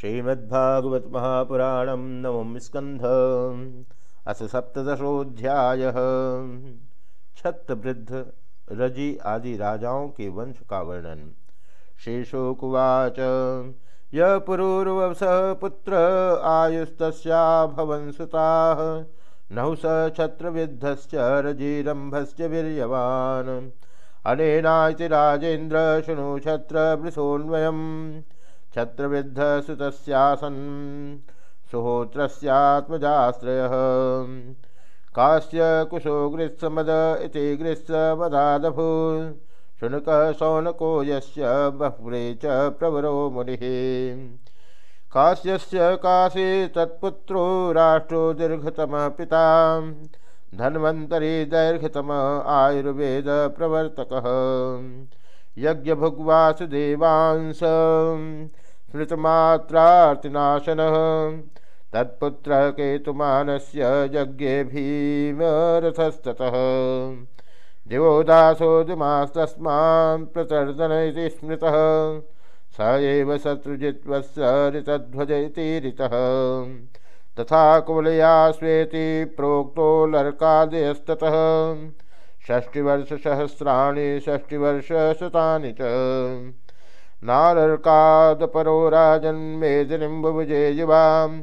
श्रीमद्भागवत महापुराणम नवम स्कंध अस सप्तशोध्याय छत्रवृद्ध रज़ी आदि राजाओं के वंश का वर्णन। शेषोकुवाच, य पुरूर्वस पुत्र, आयुस्तस्या भवन सुताः नहुस छत्रविद्धश्च रजिरम्भस्य वीर्यवान्। अनेनाति राजेन्द्र, शृणु छत्रवृषोन्वयम् छत्रविद्ध सुतस्यासन् सुहोत्रस्यात्मजाश्रयः। कास्य कुशो गृत्समद इति गृत्समदादभू शुनकः शौनको यस्य बहुरे च प्रवरो मुनिः। काश्यस्य काशी तत्पुत्रो राष्ट्रो दीर्घतमः पिता। धन्वन्तरी दैर्घतम आयुर्वेदप्रवर्तकः यज्ञभुग्वासुदेवांस। स्मृतमात्रार्तिनाशनः। तत्पुत्र केतुमानस्य यज्ञे भीमरथस्ततः। दिवोदासोदुमास्तस्मान् प्रतर्दन इति स्मृतः। स एव तथा कुवलया स्वेति प्रोक्तो लर्कादयस्ततः। षष्टिवर्षसहस्राणि षष्टिवर्षशतानि च। नालर्कादपरो राजन्मेदिनीं बुभुजे युवाम्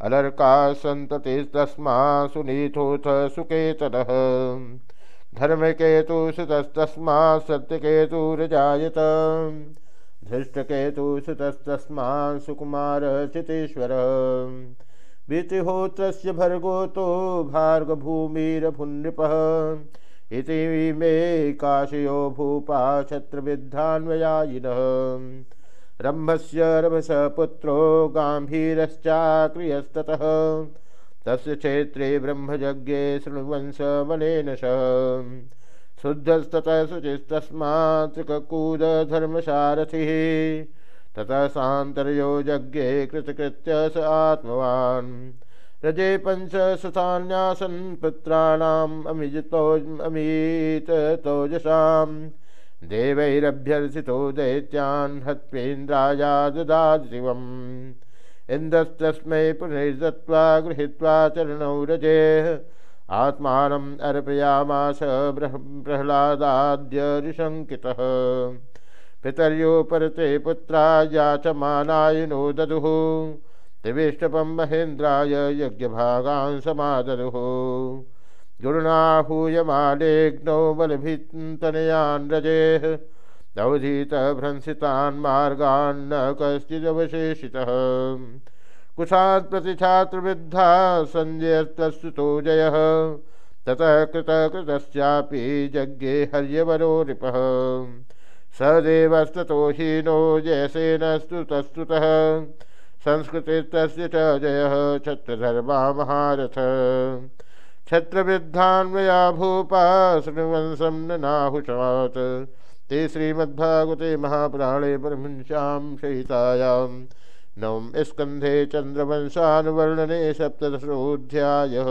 अलर्का सन्ततिस्तस्मा सुनीथोऽथ सुकेतनः धर्मकेतु सुतस्तस्मा सत्यकेतुरजायत धृष्टकेतु सुतस्तस्मा सुकुमारचितेश्वर वितिहोत्रस्य भर्गो तो भार्गभूमिरभुन्नृपः। इति मे काशयो भूपा छत्रविद्धान्वयायिनः। रम्भस्य रभस पुत्रो गाम्भीरश्चाक्रियस्ततः। तस्य क्षेत्रे ब्रह्मयज्ञे शृण्वंशमनेन सह शुद्धस्ततः शुचिस्तस्मात् त्रिककूदधर्मसारथिः ततः सान्तर्यो यज्ञे कृतकृत्य स आत्मवान्। रजे पंच सुतान्यासन् पुत्राणाम् अमिजितो अमीततोजसाम् देवैरभ्यर्थितो दैत्यान् हत्वेन्द्राया ददादिवम् इन्द्रस्तस्मै पुनर्दत्त्वा गृहीत्वा चरणौ रजेः। आत्मानम् अर्पयामास प्रह्लादाद्य ऋशङ्कितः पितर्यो परते पुत्रा याचमानाय नो ददुः त्रिविष्टपं महेन्द्राय यज्ञभागान् समादरुः गुरुणाहूयमालेग्नौ बलभितनयान् रजेः दौधीतभ्रंसितान् मार्गान्न कश्चिदवशेषितः। कुशात् प्रतिछात्रवृद्धा सञ्जयस्तस्तुतो जयः। ततः कृतकृतस्यापि यज्ञे हर्यवरो नृपः। स देवस्ततो हीनो जयसेनस्तु तस्तुतः संस्कृतिस्तस्य च जयः छत्रधर्मा महारथ। छत्रवृद्धान्वया भूपा शृण्वंशं नाहुषात् ते श्रीमद्भागवते महापुराणे परमंस्यां सहितायां नवम स्कन्धे चन्द्रवंशानुवर्णने सप्तदशोऽध्यायः।